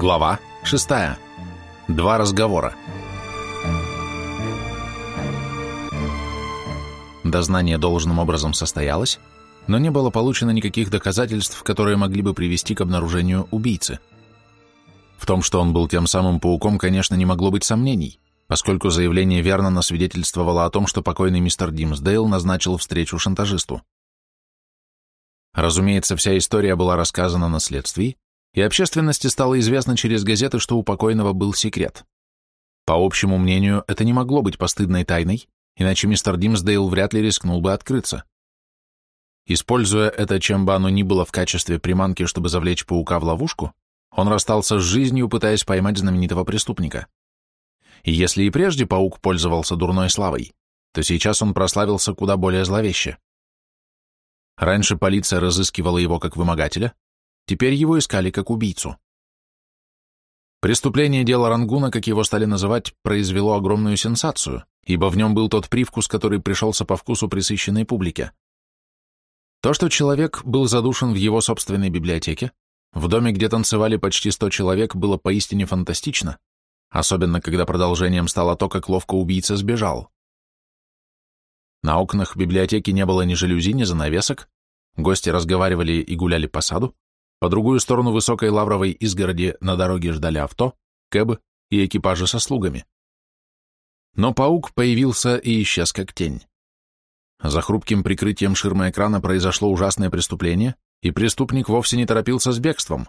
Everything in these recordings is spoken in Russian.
Глава 6. Два разговора. Дознание должным образом состоялось, но не было получено никаких доказательств, которые могли бы привести к обнаружению убийцы. В том, что он был тем самым пауком, конечно, не могло быть сомнений, поскольку заявление Вернона свидетельствовало о том, что покойный мистер Димсдейл назначил встречу шантажисту. Разумеется, вся история была рассказана на следствии, и общественности стало известно через газеты, что у покойного был секрет. По общему мнению, это не могло быть постыдной тайной, иначе мистер Димсдейл вряд ли рискнул бы открыться. Используя это, чем бы оно ни было в качестве приманки, чтобы завлечь паука в ловушку, он расстался с жизнью, пытаясь поймать знаменитого преступника. И если и прежде паук пользовался дурной славой, то сейчас он прославился куда более зловеще. Раньше полиция разыскивала его как вымогателя, теперь его искали как убийцу. Преступление дела Рангуна, как его стали называть, произвело огромную сенсацию, ибо в нем был тот привкус, который пришелся по вкусу присыщенной публике. То, что человек был задушен в его собственной библиотеке, в доме, где танцевали почти сто человек, было поистине фантастично, особенно когда продолжением стало то, как ловко убийца сбежал. На окнах библиотеки не было ни жалюзи, ни занавесок, гости разговаривали и гуляли по саду, по другую сторону высокой лавровой изгороди на дороге ждали авто, кэбы и экипажи со слугами. Но паук появился и исчез как тень. За хрупким прикрытием ширмы экрана произошло ужасное преступление, и преступник вовсе не торопился с бегством.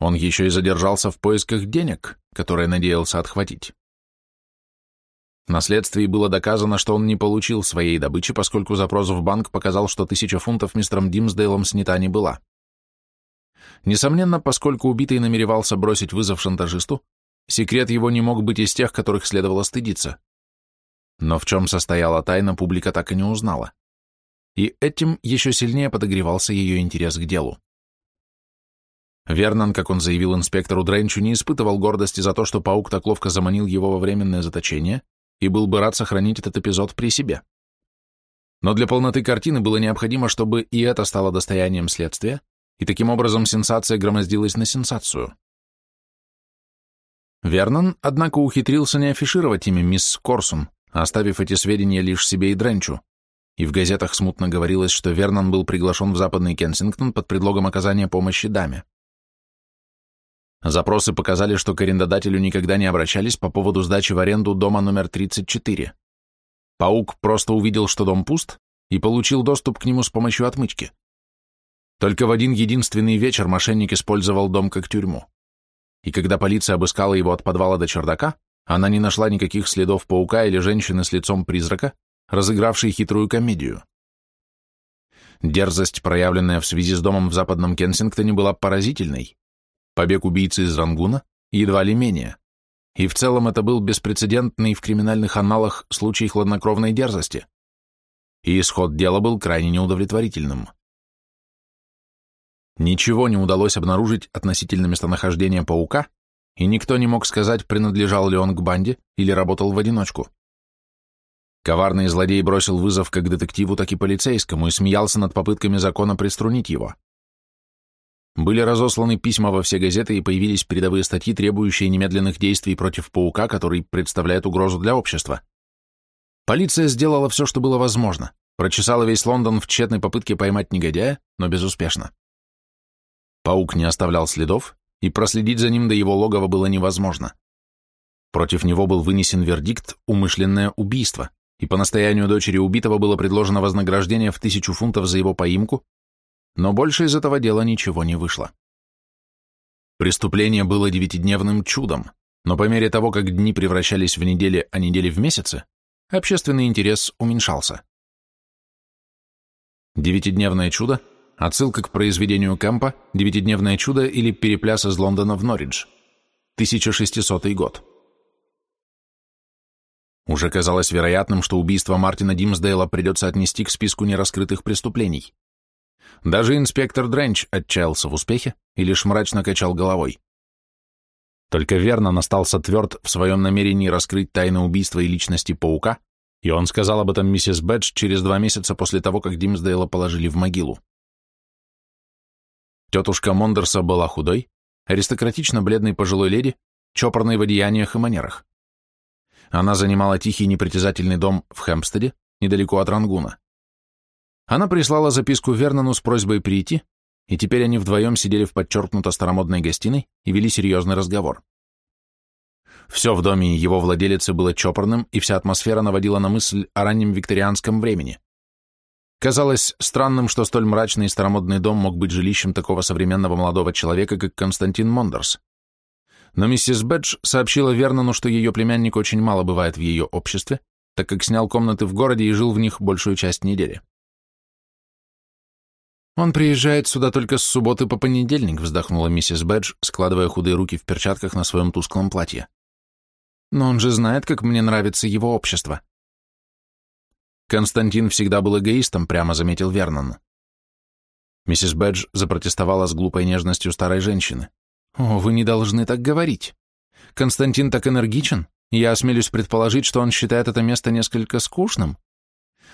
Он еще и задержался в поисках денег, которые надеялся отхватить. На следствии было доказано, что он не получил своей добычи, поскольку запрос в банк показал, что тысяча фунтов мистером Димсдейлом снята не была. Несомненно, поскольку убитый намеревался бросить вызов шантажисту, секрет его не мог быть из тех, которых следовало стыдиться. Но в чем состояла тайна, публика так и не узнала. И этим еще сильнее подогревался ее интерес к делу. Вернон, как он заявил инспектору Дренчу, не испытывал гордости за то, что паук так ловко заманил его во временное заточение, и был бы рад сохранить этот эпизод при себе. Но для полноты картины было необходимо, чтобы и это стало достоянием следствия, и таким образом сенсация громоздилась на сенсацию. Вернон, однако, ухитрился не афишировать имя мисс Корсун, оставив эти сведения лишь себе и Дренчу, и в газетах смутно говорилось, что Вернон был приглашен в западный Кенсингтон под предлогом оказания помощи даме. Запросы показали, что к арендодателю никогда не обращались по поводу сдачи в аренду дома номер 34. Паук просто увидел, что дом пуст, и получил доступ к нему с помощью отмычки. Только в один единственный вечер мошенник использовал дом как тюрьму. И когда полиция обыскала его от подвала до чердака, она не нашла никаких следов паука или женщины с лицом призрака, разыгравшей хитрую комедию. Дерзость, проявленная в связи с домом в западном Кенсингтоне, была поразительной. Побег убийцы из Рангуна едва ли менее. И в целом это был беспрецедентный в криминальных аналах случай хладнокровной дерзости. И исход дела был крайне неудовлетворительным. Ничего не удалось обнаружить относительно местонахождения паука, и никто не мог сказать, принадлежал ли он к банде или работал в одиночку. Коварный злодей бросил вызов как детективу, так и полицейскому и смеялся над попытками закона приструнить его. Были разосланы письма во все газеты и появились передовые статьи, требующие немедленных действий против паука, который представляет угрозу для общества. Полиция сделала все, что было возможно, прочесала весь Лондон в тщетной попытке поймать негодяя, но безуспешно. Паук не оставлял следов, и проследить за ним до его логова было невозможно. Против него был вынесен вердикт «умышленное убийство», и по настоянию дочери убитого было предложено вознаграждение в тысячу фунтов за его поимку, но больше из этого дела ничего не вышло. Преступление было девятидневным чудом, но по мере того, как дни превращались в недели, а недели в месяцы, общественный интерес уменьшался. Девятидневное чудо – отсылка к произведению Кэмпа «Девятидневное чудо» или «Перепляс из Лондона в Норридж», 1600 год. Уже казалось вероятным, что убийство Мартина Димсдейла придется отнести к списку нераскрытых преступлений. Даже инспектор Дренч отчаялся в успехе и лишь мрачно качал головой. Только Вернон остался тверд в своем намерении раскрыть тайны убийства и личности паука, и он сказал об этом миссис Бэдж через два месяца после того, как Димсдейла положили в могилу. Тетушка Мондерса была худой, аристократично бледной пожилой леди, чопорной в одеяниях и манерах. Она занимала тихий непритязательный дом в Хэмпстеде, недалеко от Рангуна. Она прислала записку Вернону с просьбой прийти, и теперь они вдвоем сидели в подчеркнуто старомодной гостиной и вели серьезный разговор. Все в доме его владелицы было чопорным, и вся атмосфера наводила на мысль о раннем викторианском времени. Казалось странным, что столь мрачный и старомодный дом мог быть жилищем такого современного молодого человека, как Константин Мондерс. Но миссис Бэдж сообщила Вернону, что ее племянник очень мало бывает в ее обществе, так как снял комнаты в городе и жил в них большую часть недели. «Он приезжает сюда только с субботы по понедельник», вздохнула миссис Бэдж, складывая худые руки в перчатках на своем тусклом платье. «Но он же знает, как мне нравится его общество». Константин всегда был эгоистом, прямо заметил Вернон. Миссис Бэдж запротестовала с глупой нежностью старой женщины. «О, вы не должны так говорить. Константин так энергичен, я осмелюсь предположить, что он считает это место несколько скучным.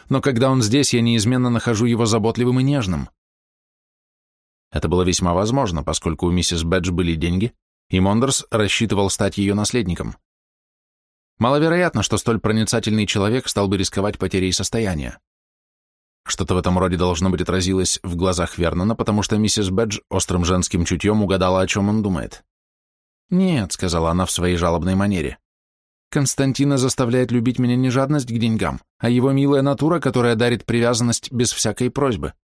Но когда он здесь, я неизменно нахожу его заботливым и нежным. Это было весьма возможно, поскольку у миссис Бэдж были деньги, и Мондерс рассчитывал стать ее наследником. Маловероятно, что столь проницательный человек стал бы рисковать потерей состояния. Что-то в этом роде должно быть отразилось в глазах Вернона, потому что миссис Бэдж острым женским чутьем угадала, о чем он думает. «Нет», — сказала она в своей жалобной манере, — «Константина заставляет любить меня не жадность к деньгам, а его милая натура, которая дарит привязанность без всякой просьбы.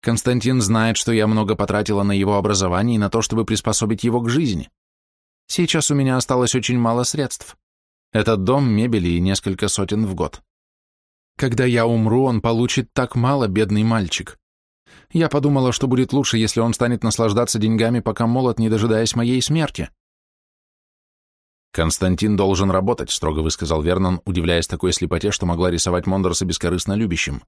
Константин знает, что я много потратила на его образование и на то, чтобы приспособить его к жизни. Сейчас у меня осталось очень мало средств. Этот дом, мебели и несколько сотен в год. Когда я умру, он получит так мало, бедный мальчик. Я подумала, что будет лучше, если он станет наслаждаться деньгами, пока молод, не дожидаясь моей смерти. Константин должен работать, строго высказал Вернон, удивляясь такой слепоте, что могла рисовать Мондорса бескорыстно любящим.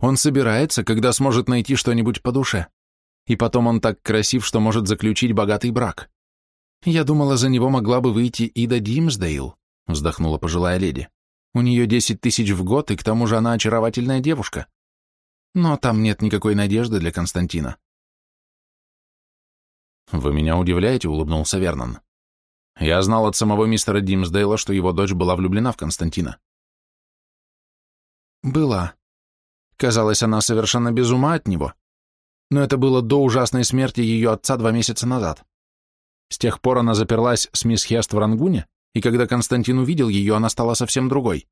Он собирается, когда сможет найти что-нибудь по душе. И потом он так красив, что может заключить богатый брак. Я думала, за него могла бы выйти Ида Димсдейл, вздохнула пожилая леди. У нее десять тысяч в год, и к тому же она очаровательная девушка. Но там нет никакой надежды для Константина. «Вы меня удивляете», — улыбнулся Вернон. «Я знал от самого мистера Димсдейла, что его дочь была влюблена в Константина». «Была», Казалось, она совершенно без ума от него. Но это было до ужасной смерти ее отца два месяца назад. С тех пор она заперлась с мисс Хест в Рангуне, и когда Константин увидел ее, она стала совсем другой.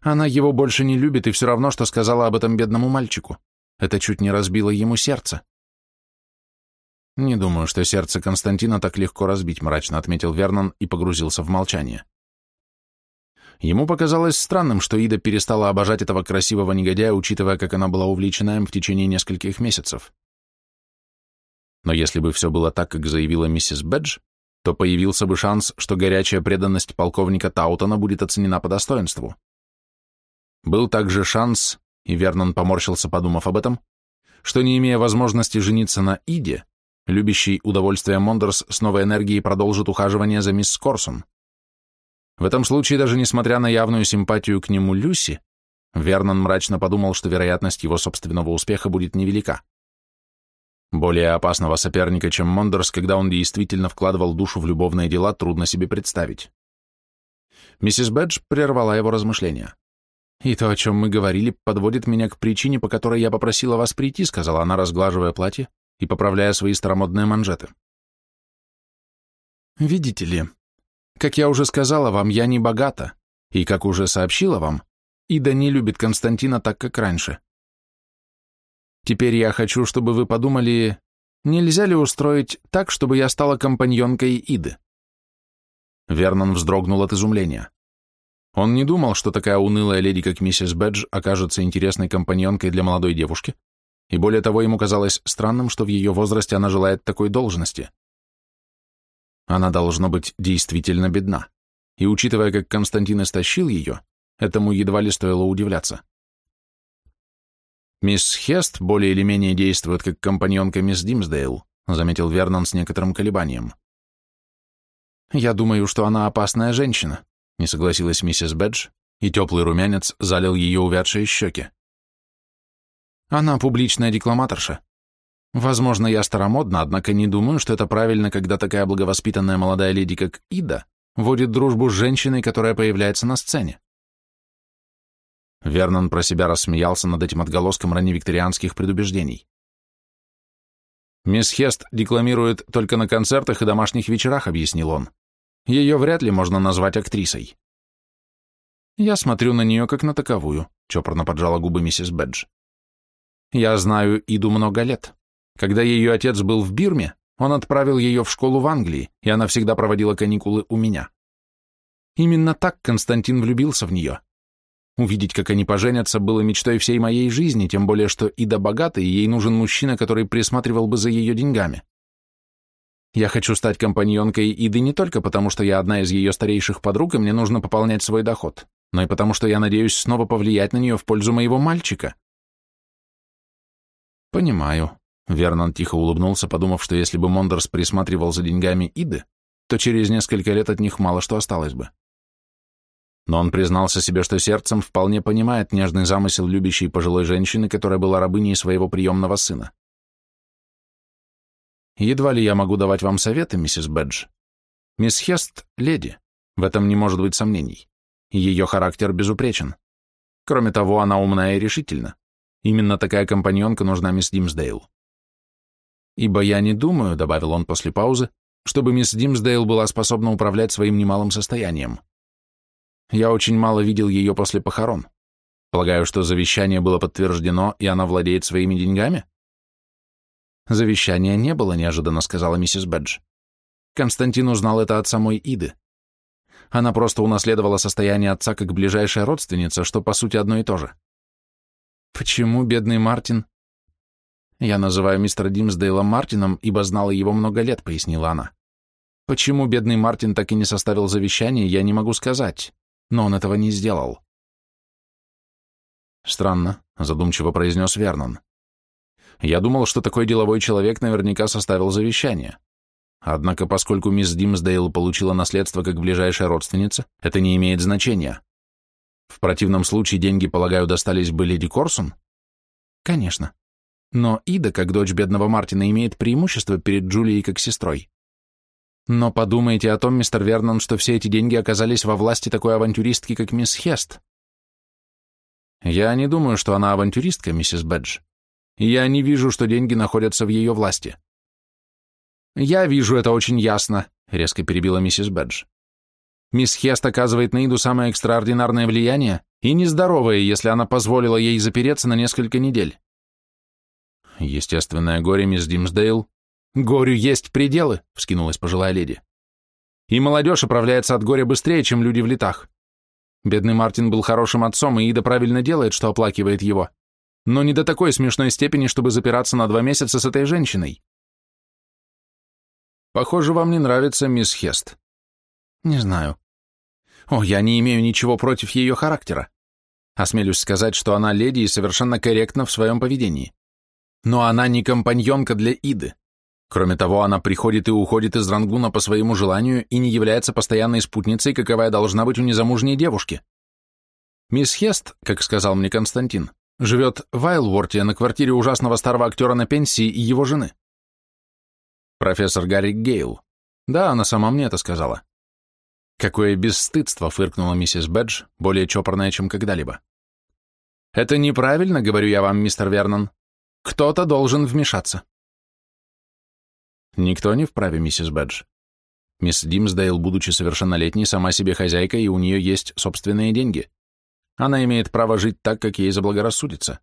Она его больше не любит и все равно, что сказала об этом бедному мальчику. Это чуть не разбило ему сердце. «Не думаю, что сердце Константина так легко разбить», мрачно отметил Вернон и погрузился в молчание. Ему показалось странным, что Ида перестала обожать этого красивого негодяя, учитывая, как она была увлечена им в течение нескольких месяцев. Но если бы все было так, как заявила миссис Бэдж, то появился бы шанс, что горячая преданность полковника Таутона будет оценена по достоинству. Был также шанс, и Вернон поморщился, подумав об этом, что не имея возможности жениться на Иде, любящий удовольствие Мондерс с новой энергией продолжит ухаживание за мисс Корсон. В этом случае, даже несмотря на явную симпатию к нему Люси, Вернон мрачно подумал, что вероятность его собственного успеха будет невелика. Более опасного соперника, чем Мондерс, когда он действительно вкладывал душу в любовные дела, трудно себе представить. Миссис Бэдж прервала его размышления. «И то, о чем мы говорили, подводит меня к причине, по которой я попросила вас прийти», сказала она, разглаживая платье и поправляя свои старомодные манжеты. «Видите ли, как я уже сказала вам, я не богата, и, как уже сообщила вам, Ида не любит Константина так, как раньше. Теперь я хочу, чтобы вы подумали, нельзя ли устроить так, чтобы я стала компаньонкой Иды?» Вернон вздрогнул от изумления. Он не думал, что такая унылая леди, как миссис Бэдж, окажется интересной компаньонкой для молодой девушки, и более того, ему казалось странным, что в ее возрасте она желает такой должности. Она должно быть действительно бедна. И учитывая, как Константин истощил ее, этому едва ли стоило удивляться. «Мисс Хест более или менее действует как компаньонка мисс Димсдейл», заметил Вернон с некоторым колебанием. «Я думаю, что она опасная женщина», не согласилась миссис Бэдж, и теплый румянец залил ее увядшие щеки. «Она публичная декламаторша. Возможно, я старомодна, однако не думаю, что это правильно, когда такая благовоспитанная молодая леди, как Ида, водит дружбу с женщиной, которая появляется на сцене. Вернон про себя рассмеялся над этим отголоском ранневикторианских предубеждений. «Мисс Хест декламирует только на концертах и домашних вечерах», — объяснил он. «Ее вряд ли можно назвать актрисой». «Я смотрю на нее как на таковую», — чопорно поджала губы миссис Бэдж. «Я знаю Иду много лет. Когда ее отец был в Бирме, он отправил ее в школу в Англии, и она всегда проводила каникулы у меня. Именно так Константин влюбился в нее. Увидеть, как они поженятся, было мечтой всей моей жизни, тем более, что Ида богата, и ей нужен мужчина, который присматривал бы за ее деньгами. Я хочу стать компаньонкой Иды не только потому, что я одна из ее старейших подруг, и мне нужно пополнять свой доход, но и потому, что я надеюсь снова повлиять на нее в пользу моего мальчика. Понимаю. Вернон тихо улыбнулся, подумав, что если бы Мондерс присматривал за деньгами Иды, то через несколько лет от них мало что осталось бы но он признался себе, что сердцем вполне понимает нежный замысел любящей пожилой женщины, которая была рабыней своего приемного сына. Едва ли я могу давать вам советы, миссис Бэдж. Мисс Хест — леди, в этом не может быть сомнений. Ее характер безупречен. Кроме того, она умна и решительна. Именно такая компаньонка нужна мисс Димсдейл. «Ибо я не думаю», — добавил он после паузы, «чтобы мисс Димсдейл была способна управлять своим немалым состоянием. Я очень мало видел ее после похорон. Полагаю, что завещание было подтверждено, и она владеет своими деньгами? Завещания не было, неожиданно сказала миссис Бэдж. Константин узнал это от самой Иды. Она просто унаследовала состояние отца как ближайшая родственница, что по сути одно и то же. Почему бедный Мартин? Я называю мистера Димсдейла Мартином, ибо знала его много лет, пояснила она. Почему бедный Мартин так и не составил завещание, я не могу сказать но он этого не сделал. Странно, задумчиво произнес Вернон. Я думал, что такой деловой человек наверняка составил завещание. Однако, поскольку мисс Димсдейл получила наследство как ближайшая родственница, это не имеет значения. В противном случае деньги, полагаю, достались бы леди Корсун? Конечно. Но Ида, как дочь бедного Мартина, имеет преимущество перед Джулией как сестрой. Но подумайте о том, мистер Вернон, что все эти деньги оказались во власти такой авантюристки, как мисс Хест. Я не думаю, что она авантюристка, миссис Бэдж. Я не вижу, что деньги находятся в ее власти. Я вижу это очень ясно, резко перебила миссис Бэдж. Мисс Хест оказывает на Иду самое экстраординарное влияние и нездоровое, если она позволила ей запереться на несколько недель. Естественное горе мисс Димсдейл «Горю есть пределы», — вскинулась пожилая леди. «И молодежь оправляется от горя быстрее, чем люди в летах. Бедный Мартин был хорошим отцом, и Ида правильно делает, что оплакивает его. Но не до такой смешной степени, чтобы запираться на два месяца с этой женщиной». «Похоже, вам не нравится мисс Хест». «Не знаю». «О, я не имею ничего против ее характера. Осмелюсь сказать, что она леди и совершенно корректна в своем поведении. Но она не компаньонка для Иды. Кроме того, она приходит и уходит из Рангуна по своему желанию и не является постоянной спутницей, каковая должна быть у незамужней девушки. Мисс Хест, как сказал мне Константин, живет в Айлворте на квартире ужасного старого актера на пенсии и его жены. Профессор Гарри Гейл. Да, она сама мне это сказала. Какое бесстыдство, фыркнула миссис Бэдж, более чопорная, чем когда-либо. Это неправильно, говорю я вам, мистер Вернон. Кто-то должен вмешаться. Никто не вправе, миссис Бэдж. Мисс Димсдейл, будучи совершеннолетней, сама себе хозяйка, и у нее есть собственные деньги. Она имеет право жить так, как ей заблагорассудится.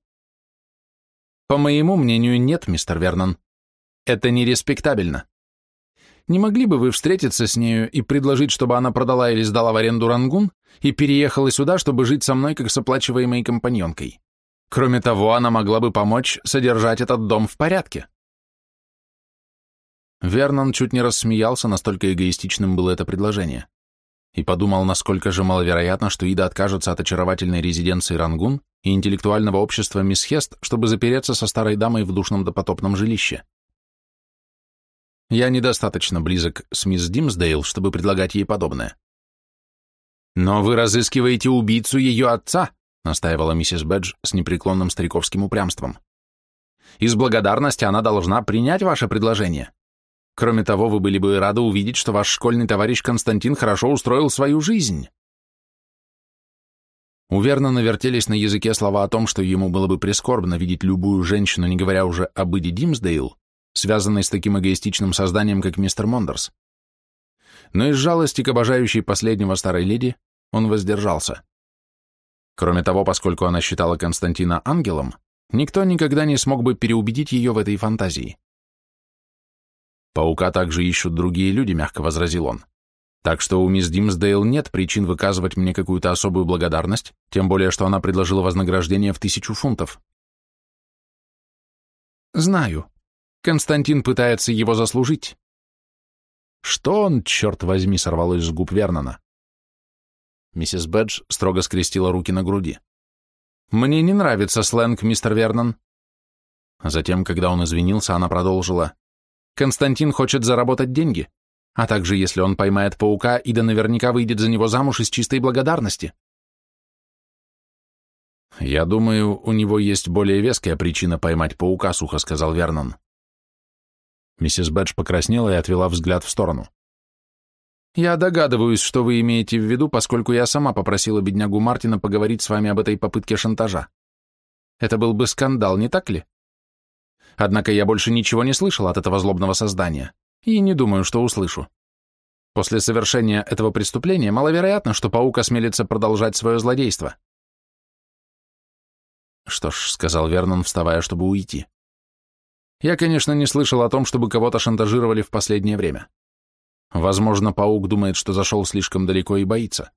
По моему мнению, нет, мистер Вернон. Это нереспектабельно. Не могли бы вы встретиться с нею и предложить, чтобы она продала или сдала в аренду Рангун и переехала сюда, чтобы жить со мной как с оплачиваемой компаньонкой? Кроме того, она могла бы помочь содержать этот дом в порядке. Вернон чуть не рассмеялся, настолько эгоистичным было это предложение, и подумал, насколько же маловероятно, что Ида откажется от очаровательной резиденции Рангун и интеллектуального общества мисс Хест, чтобы запереться со старой дамой в душном допотопном жилище. Я недостаточно близок с мисс Димсдейл, чтобы предлагать ей подобное. «Но вы разыскиваете убийцу ее отца», настаивала миссис Бэдж с непреклонным стариковским упрямством. Из благодарности она должна принять ваше предложение. Кроме того, вы были бы рады увидеть, что ваш школьный товарищ Константин хорошо устроил свою жизнь. У Вернона вертелись на языке слова о том, что ему было бы прискорбно видеть любую женщину, не говоря уже об Иди Димсдейл, связанной с таким эгоистичным созданием, как мистер Мондерс. Но из жалости к обожающей последнего старой леди он воздержался. Кроме того, поскольку она считала Константина ангелом, никто никогда не смог бы переубедить ее в этой фантазии. «Паука также ищут другие люди», — мягко возразил он. Так что у мисс Димсдейл нет причин выказывать мне какую-то особую благодарность, тем более, что она предложила вознаграждение в тысячу фунтов. Знаю. Константин пытается его заслужить. Что он, черт возьми, сорвалось с губ Вернона? Миссис Бэдж строго скрестила руки на груди. «Мне не нравится сленг, мистер Вернон». Затем, когда он извинился, она продолжила. «Константин хочет заработать деньги. А также, если он поймает паука, Ида наверняка выйдет за него замуж из чистой благодарности. «Я думаю, у него есть более веская причина поймать паука», — сухо сказал Вернон. Миссис Бэдж покраснела и отвела взгляд в сторону. «Я догадываюсь, что вы имеете в виду, поскольку я сама попросила беднягу Мартина поговорить с вами об этой попытке шантажа. Это был бы скандал, не так ли? Однако я больше ничего не слышал от этого злобного создания и не думаю, что услышу. После совершения этого преступления маловероятно, что паук осмелится продолжать свое злодейство. Что ж, сказал Вернон, вставая, чтобы уйти. Я, конечно, не слышал о том, чтобы кого-то шантажировали в последнее время. Возможно, паук думает, что зашел слишком далеко и боится.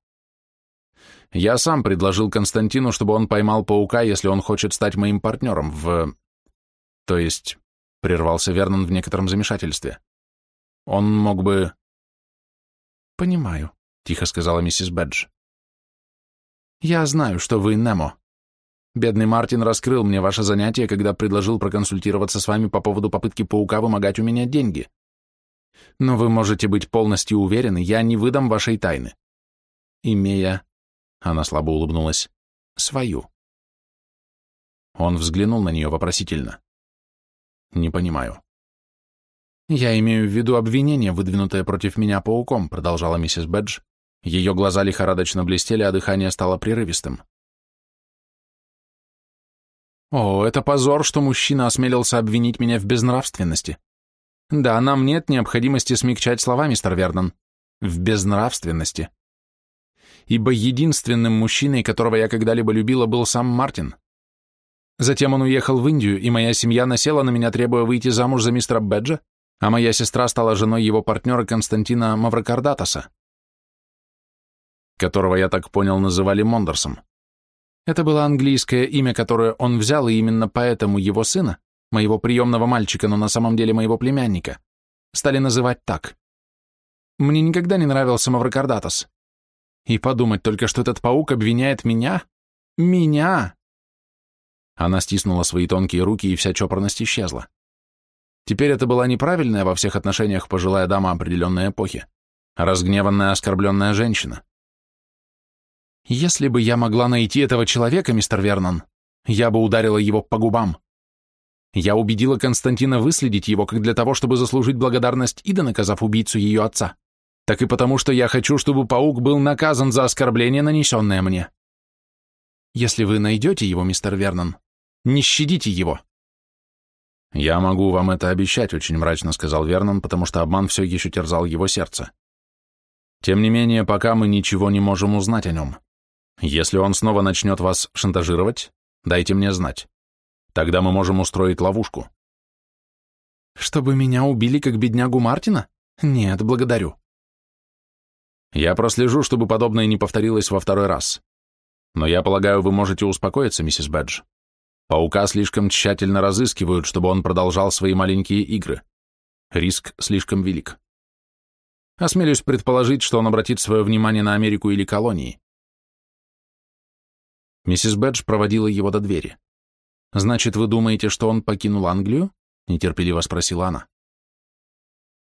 Я сам предложил Константину, чтобы он поймал паука, если он хочет стать моим партнером в... То есть, прервался Вернон в некотором замешательстве. Он мог бы... Понимаю, тихо сказала миссис Бэдж. Я знаю, что вы Немо. Бедный Мартин раскрыл мне ваше занятие, когда предложил проконсультироваться с вами по поводу попытки паука вымогать у меня деньги. Но вы можете быть полностью уверены, я не выдам вашей тайны. Имея, она слабо улыбнулась, свою. Он взглянул на нее вопросительно. Не понимаю. «Я имею в виду обвинение, выдвинутое против меня пауком», продолжала миссис Бэдж. Ее глаза лихорадочно блестели, а дыхание стало прерывистым. «О, это позор, что мужчина осмелился обвинить меня в безнравственности. Да, нам нет необходимости смягчать слова, мистер Вернон. В безнравственности. Ибо единственным мужчиной, которого я когда-либо любила, был сам Мартин. Затем он уехал в Индию, и моя семья насела на меня, требуя выйти замуж за мистера Бэджа, а моя сестра стала женой его партнера Константина Маврокардатоса, которого, я так понял, называли Мондерсом. Это было английское имя, которое он взял, и именно поэтому его сына, моего приемного мальчика, но на самом деле моего племянника, стали называть так. Мне никогда не нравился Маврокардатос. И подумать только, что этот паук обвиняет меня? Меня! Она стиснула свои тонкие руки, и вся чопорность исчезла. Теперь это была неправильная во всех отношениях пожилая дама определенной эпохи, разгневанная, оскорбленная женщина. Если бы я могла найти этого человека, мистер Вернон, я бы ударила его по губам. Я убедила Константина выследить его как для того, чтобы заслужить благодарность Ида, наказав убийцу ее отца, так и потому, что я хочу, чтобы паук был наказан за оскорбление, нанесенное мне. Если вы найдете его, мистер Вернон, не щадите его. «Я могу вам это обещать», — очень мрачно сказал Вернон, потому что обман все еще терзал его сердце. «Тем не менее, пока мы ничего не можем узнать о нем. Если он снова начнет вас шантажировать, дайте мне знать. Тогда мы можем устроить ловушку». «Чтобы меня убили как беднягу Мартина? Нет, благодарю». «Я прослежу, чтобы подобное не повторилось во второй раз. Но я полагаю, вы можете успокоиться, миссис Бэдж. Паука слишком тщательно разыскивают, чтобы он продолжал свои маленькие игры. Риск слишком велик. Осмелюсь предположить, что он обратит свое внимание на Америку или колонии. Миссис Бэдж проводила его до двери. «Значит, вы думаете, что он покинул Англию?» — нетерпеливо спросила она.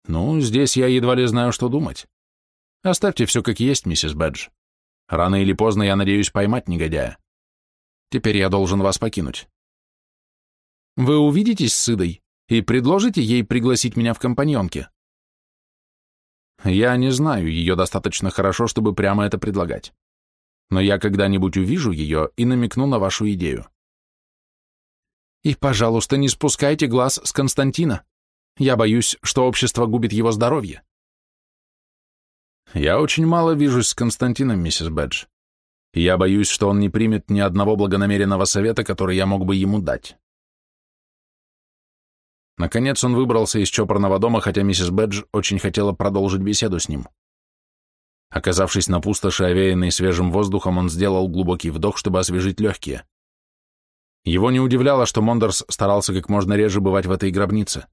«Ну, здесь я едва ли знаю, что думать. Оставьте все как есть, миссис Бэдж. Рано или поздно я надеюсь поймать негодяя. Теперь я должен вас покинуть. Вы увидитесь с Идой и предложите ей пригласить меня в компаньонки? Я не знаю ее достаточно хорошо, чтобы прямо это предлагать. Но я когда-нибудь увижу ее и намекну на вашу идею. И, пожалуйста, не спускайте глаз с Константина. Я боюсь, что общество губит его здоровье. Я очень мало вижусь с Константином, миссис Бэдж. я боюсь, что он не примет ни одного благонамеренного совета, который я мог бы ему дать. Наконец он выбрался из чопорного дома, хотя миссис Бэдж очень хотела продолжить беседу с ним. Оказавшись на пустоши, овеянной свежим воздухом, он сделал глубокий вдох, чтобы освежить легкие. Его не удивляло, что Мондерс старался как можно реже бывать в этой гробнице.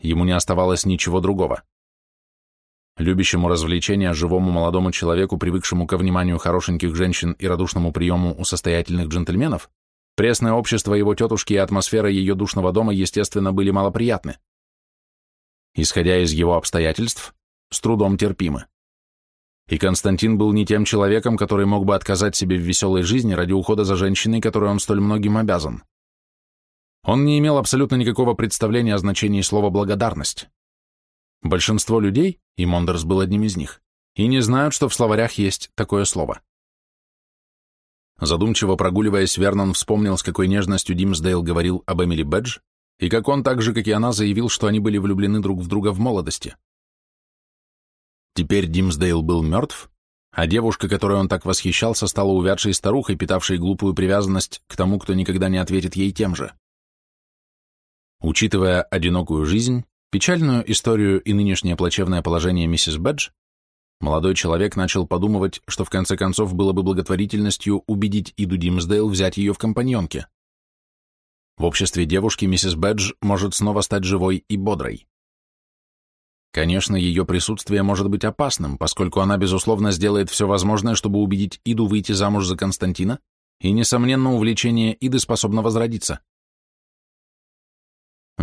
Ему не оставалось ничего другого. Любящему развлечения живому молодому человеку, привыкшему ко вниманию хорошеньких женщин и радушному приему у состоятельных джентльменов, Пресное общество его тетушки и атмосфера ее душного дома, естественно, были малоприятны. Исходя из его обстоятельств, с трудом терпимы. И Константин был не тем человеком, который мог бы отказать себе в веселой жизни ради ухода за женщиной, которой он столь многим обязан. Он не имел абсолютно никакого представления о значении слова «благодарность». Большинство людей, и Мондерс был одним из них, и не знают, что в словарях есть такое слово. Задумчиво прогуливаясь, Вернон вспомнил, с какой нежностью Димсдейл говорил об Эмили Бэдж, и как он так же, как и она, заявил, что они были влюблены друг в друга в молодости. Теперь Димсдейл был мертв, а девушка, которой он так восхищался, стала увядшей старухой, питавшей глупую привязанность к тому, кто никогда не ответит ей тем же. Учитывая одинокую жизнь, печальную историю и нынешнее плачевное положение миссис Бэдж, Молодой человек начал подумывать, что в конце концов было бы благотворительностью убедить Иду Димсдейл взять ее в компаньонки. В обществе девушки миссис Бэдж может снова стать живой и бодрой. Конечно, ее присутствие может быть опасным, поскольку она, безусловно, сделает все возможное, чтобы убедить Иду выйти замуж за Константина, и, несомненно, увлечение Иды способно возродиться.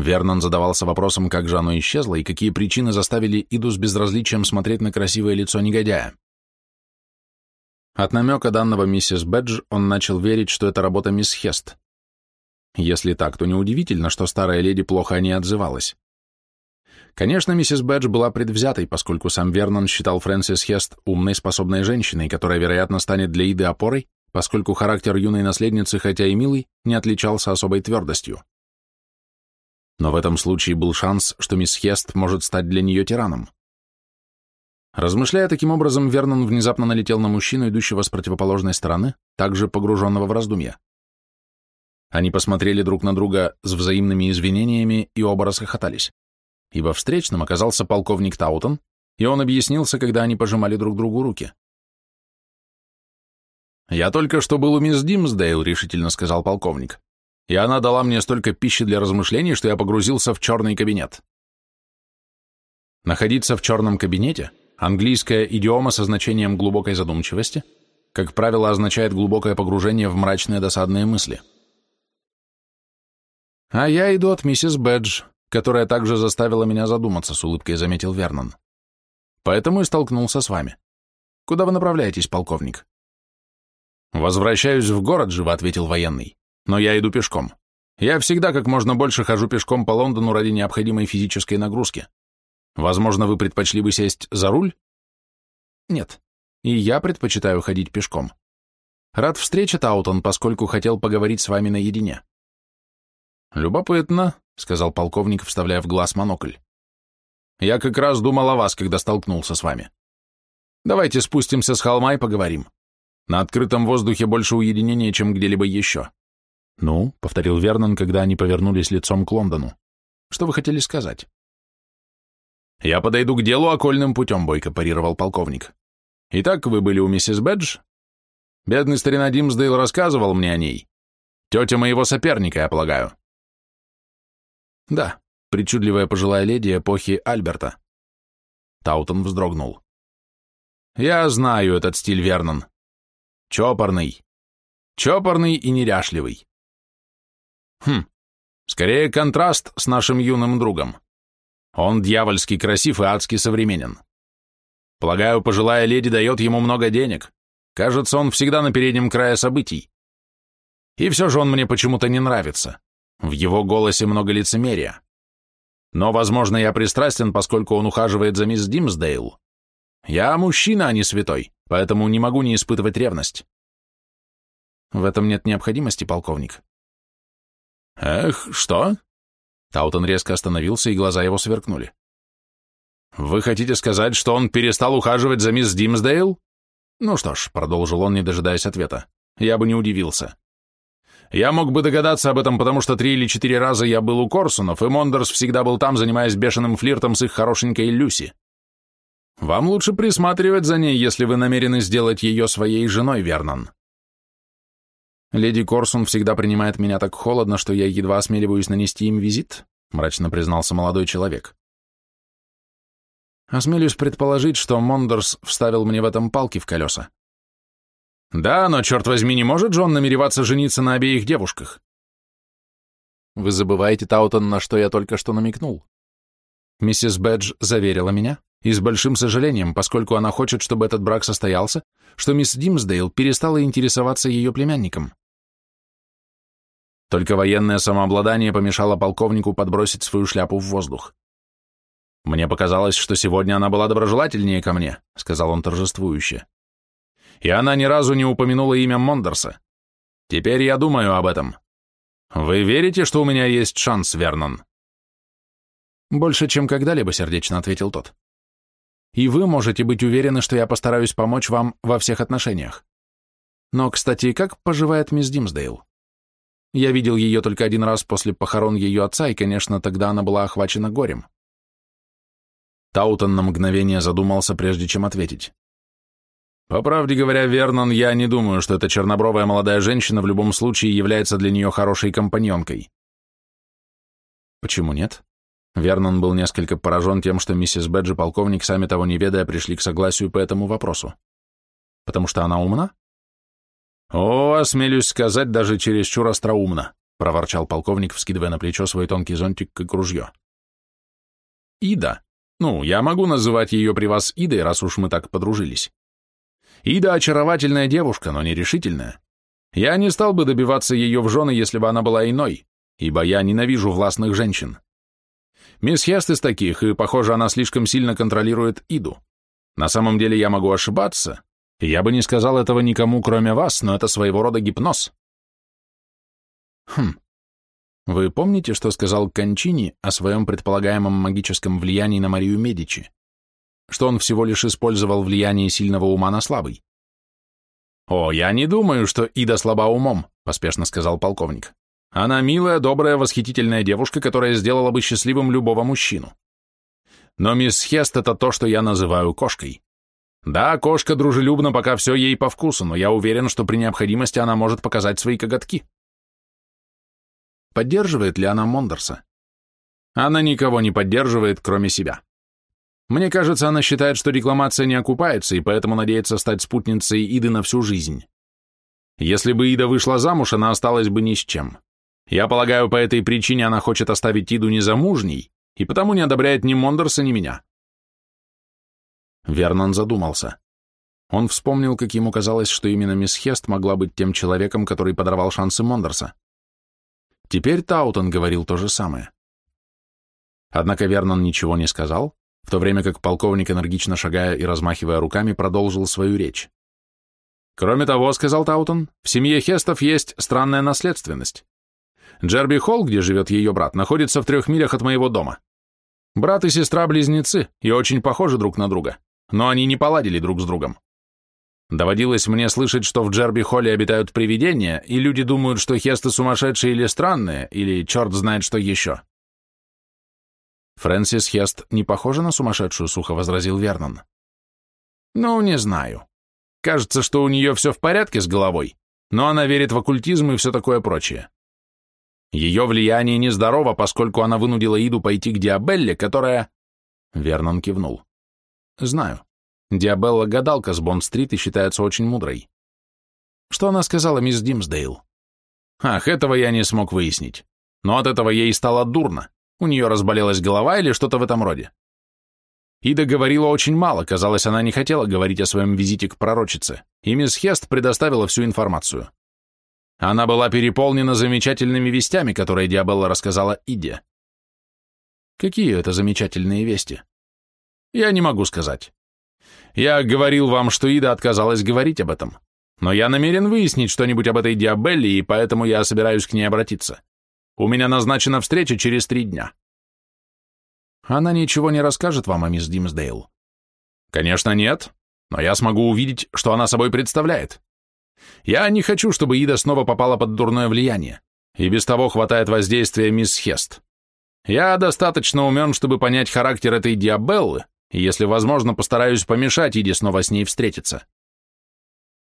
Вернон задавался вопросом, как же оно исчезло и какие причины заставили Иду с безразличием смотреть на красивое лицо негодяя. От намека данного миссис Бэдж он начал верить, что это работа мисс Хест. Если так, то неудивительно, что старая леди плохо о ней отзывалась. Конечно, миссис Бэдж была предвзятой, поскольку сам Вернон считал Фрэнсис Хест умной, способной женщиной, которая, вероятно, станет для Иды опорой, поскольку характер юной наследницы, хотя и милый, не отличался особой твердостью. Но в этом случае был шанс, что мисс Хест может стать для нее тираном. Размышляя таким образом, Вернон внезапно налетел на мужчину, идущего с противоположной стороны, также погруженного в раздумья. Они посмотрели друг на друга с взаимными извинениями и оба расхохотались, ибо встречным оказался полковник Таутон, и он объяснился, когда они пожимали друг другу руки. «Я только что был у мисс Димсдейл», — решительно сказал полковник и она дала мне столько пищи для размышлений, что я погрузился в черный кабинет. Находиться в черном кабинете – английская идиома со значением глубокой задумчивости, как правило, означает глубокое погружение в мрачные досадные мысли. «А я иду от миссис Бэдж, которая также заставила меня задуматься», – с улыбкой заметил Вернон. «Поэтому и столкнулся с вами. Куда вы направляетесь, полковник?» «Возвращаюсь в город», – живо ответил военный но я иду пешком. Я всегда как можно больше хожу пешком по Лондону ради необходимой физической нагрузки. Возможно, вы предпочли бы сесть за руль? Нет. И я предпочитаю ходить пешком. Рад встрече, Таутон, поскольку хотел поговорить с вами наедине. Любопытно, сказал полковник, вставляя в глаз монокль. Я как раз думал о вас, когда столкнулся с вами. Давайте спустимся с холма и поговорим. На открытом воздухе больше уединения, чем где-либо еще. «Ну», — повторил Вернон, когда они повернулись лицом к Лондону. «Что вы хотели сказать?» «Я подойду к делу окольным путем», — бойко парировал полковник. «Итак, вы были у миссис Бэдж?» «Бедный старина Димсдейл рассказывал мне о ней. Тетя моего соперника, я полагаю». «Да, причудливая пожилая леди эпохи Альберта». Таутон вздрогнул. «Я знаю этот стиль, Вернон. Чопорный. Чопорный и неряшливый. Хм, скорее контраст с нашим юным другом. Он дьявольски красив и адски современен. Полагаю, пожилая леди дает ему много денег. Кажется, он всегда на переднем крае событий. И все же он мне почему-то не нравится. В его голосе много лицемерия. Но, возможно, я пристрастен, поскольку он ухаживает за мисс Димсдейл. Я мужчина, а не святой, поэтому не могу не испытывать ревность. В этом нет необходимости, полковник. Эх, что? Таутон резко остановился, и глаза его сверкнули. Вы хотите сказать, что он перестал ухаживать за мисс Димсдейл? Ну что ж, продолжил он, не дожидаясь ответа, я бы не удивился. Я мог бы догадаться об этом, потому что три или четыре раза я был у Корсунов, и Мондерс всегда был там, занимаясь бешеным флиртом с их хорошенькой Люси. Вам лучше присматривать за ней, если вы намерены сделать ее своей женой, Вернон. Леди Корсун всегда принимает меня так холодно, что я едва осмеливаюсь нанести им визит, мрачно признался молодой человек. Осмелюсь предположить, что Мондерс вставил мне в этом палки в колеса. Да, но, черт возьми, не может Джон намереваться жениться на обеих девушках. Вы забываете, Таутон, на что я только что намекнул. Миссис Бэдж заверила меня, и с большим сожалением, поскольку она хочет, чтобы этот брак состоялся, что мисс Димсдейл перестала интересоваться ее племянником. Только военное самообладание помешало полковнику подбросить свою шляпу в воздух. «Мне показалось, что сегодня она была доброжелательнее ко мне», — сказал он торжествующе и она ни разу не упомянула имя Мондерса. Теперь я думаю об этом. Вы верите, что у меня есть шанс, Вернон?» «Больше, чем когда-либо», — сердечно ответил тот. «И вы можете быть уверены, что я постараюсь помочь вам во всех отношениях. Но, кстати, как поживает мисс Димсдейл? Я видел ее только один раз после похорон ее отца, и, конечно, тогда она была охвачена горем». Таутон на мгновение задумался, прежде чем ответить. По правде говоря, Вернон, я не думаю, что эта чернобровая молодая женщина в любом случае является для нее хорошей компаньонкой. Почему нет? Вернон был несколько поражен тем, что миссис Бэдж и полковник, сами того не ведая, пришли к согласию по этому вопросу. Потому что она умна? О, осмелюсь сказать, даже чересчур остроумно, проворчал полковник, вскидывая на плечо свой тонкий зонтик, как ружье. Ида. Ну, я могу называть ее при вас Идой, раз уж мы так подружились. Ида очаровательная девушка, но нерешительная. Я не стал бы добиваться ее в жены, если бы она была иной, ибо я ненавижу властных женщин. Мисс Хест из таких, и, похоже, она слишком сильно контролирует Иду. На самом деле я могу ошибаться, я бы не сказал этого никому, кроме вас, но это своего рода гипноз. Хм. Вы помните, что сказал Кончини о своем предполагаемом магическом влиянии на Марию Медичи? что он всего лишь использовал влияние сильного ума на слабый. «О, я не думаю, что Ида слаба умом», — поспешно сказал полковник. «Она милая, добрая, восхитительная девушка, которая сделала бы счастливым любого мужчину. Но мисс Хест — это то, что я называю кошкой. Да, кошка дружелюбна, пока все ей по вкусу, но я уверен, что при необходимости она может показать свои коготки». Поддерживает ли она Мондерса? Она никого не поддерживает, кроме себя. Мне кажется, она считает, что рекламация не окупается, и поэтому надеется стать спутницей Иды на всю жизнь. Если бы Ида вышла замуж, она осталась бы ни с чем. Я полагаю, по этой причине она хочет оставить Иду незамужней, и потому не одобряет ни Мондерса, ни меня. Вернон задумался. Он вспомнил, как ему казалось, что именно мисс Хест могла быть тем человеком, который подорвал шансы Мондерса. Теперь Таутон говорил то же самое. Однако Вернон ничего не сказал, в то время как полковник, энергично шагая и размахивая руками, продолжил свою речь. «Кроме того, — сказал Таутон, — в семье Хестов есть странная наследственность. Джерби Холл, где живет ее брат, находится в трех милях от моего дома. Брат и сестра близнецы и очень похожи друг на друга, но они не поладили друг с другом. Доводилось мне слышать, что в Джерби Холле обитают привидения, и люди думают, что Хесты сумасшедшие или странные, или черт знает что еще. Фрэнсис Хест не похожа на сумасшедшую, сухо возразил Вернон. Ну, не знаю. Кажется, что у нее все в порядке с головой, но она верит в оккультизм и все такое прочее. Ее влияние нездорово, поскольку она вынудила Иду пойти к Диабелле, которая... Вернон кивнул. Знаю. Диабелла — гадалка с Бонд-стрит и считается очень мудрой. Что она сказала мисс Димсдейл? Ах, этого я не смог выяснить. Но от этого ей стало дурно. У нее разболелась голова или что-то в этом роде. Ида говорила очень мало, казалось, она не хотела говорить о своем визите к пророчице, и мисс Хест предоставила всю информацию. Она была переполнена замечательными вестями, которые Диабелла рассказала Иде. Какие это замечательные вести? Я не могу сказать. Я говорил вам, что Ида отказалась говорить об этом. Но я намерен выяснить что-нибудь об этой Диабелле, и поэтому я собираюсь к ней обратиться. У меня назначена встреча через три дня. Она ничего не расскажет вам о мисс Димсдейл? Конечно, нет, но я смогу увидеть, что она собой представляет. Я не хочу, чтобы Ида снова попала под дурное влияние, и без того хватает воздействия мисс Хест. Я достаточно умен, чтобы понять характер этой Диабеллы, и, если возможно, постараюсь помешать Иде снова с ней встретиться.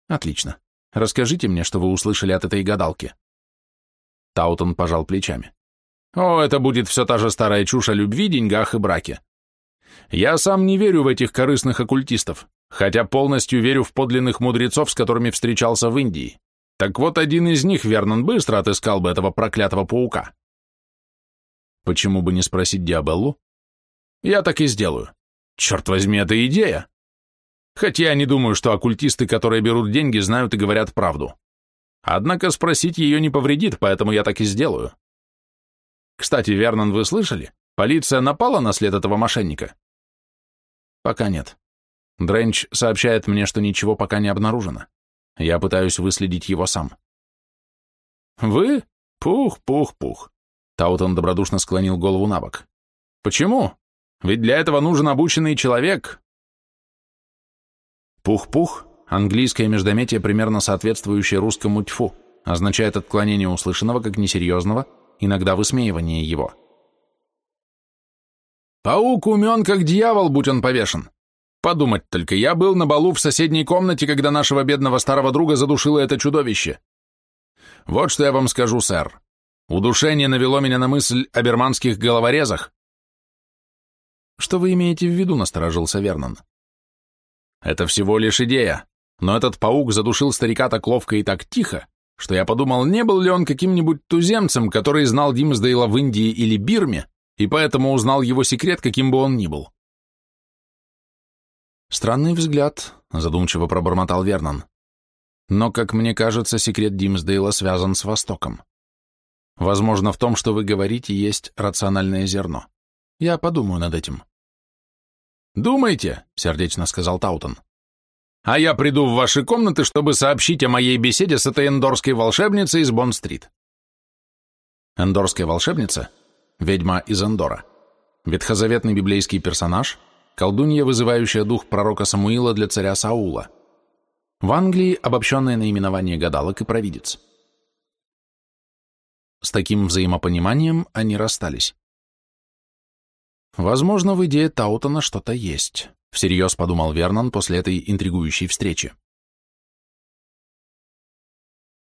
Отлично. Расскажите мне, что вы услышали от этой гадалки. Таутон пожал плечами. О, это будет все та же старая чушь о любви, деньгах и браке. Я сам не верю в этих корыстных оккультистов, хотя полностью верю в подлинных мудрецов, с которыми встречался в Индии. Так вот, один из них, Вернон, быстро отыскал бы этого проклятого паука. Почему бы не спросить Диабеллу? Я так и сделаю. Черт возьми, это идея. Хотя я не думаю, что оккультисты, которые берут деньги, знают и говорят правду. Однако спросить ее не повредит, поэтому я так и сделаю. Кстати, Вернон, вы слышали? Полиция напала на след этого мошенника? Пока нет. Дренч сообщает мне, что ничего пока не обнаружено. Я пытаюсь выследить его сам. Вы? Пух, пух, пух. Таутон добродушно склонил голову на бок. Почему? Ведь для этого нужен обученный человек, Пух-пух – английское междометие, примерно соответствующее русскому тьфу, означает отклонение услышанного как несерьезного, иногда высмеивание его. Паук умен, как дьявол, будь он повешен. Подумать только, я был на балу в соседней комнате, когда нашего бедного старого друга задушило это чудовище. Вот что я вам скажу, сэр. Удушение навело меня на мысль о берманских головорезах. Что вы имеете в виду, насторожился Вернон. Это всего лишь идея, но этот паук задушил старика так ловко и так тихо, что я подумал, не был ли он каким-нибудь туземцем, который знал Димсдейла в Индии или Бирме, и поэтому узнал его секрет, каким бы он ни был. Странный взгляд, задумчиво пробормотал Вернон. Но, как мне кажется, секрет Димсдейла связан с Востоком. Возможно, в том, что вы говорите, есть рациональное зерно. Я подумаю над этим. «Думайте», — сердечно сказал Таутон. «А я приду в ваши комнаты, чтобы сообщить о моей беседе с этой эндорской волшебницей из Бонн-стрит». Эндорская волшебница — ведьма из Эндора. Ветхозаветный библейский персонаж, колдунья, вызывающая дух пророка Самуила для царя Саула. В Англии обобщенное наименование гадалок и провидец. С таким взаимопониманием они расстались. Возможно, в идее Таутона что-то есть, всерьез подумал Вернон после этой интригующей встречи.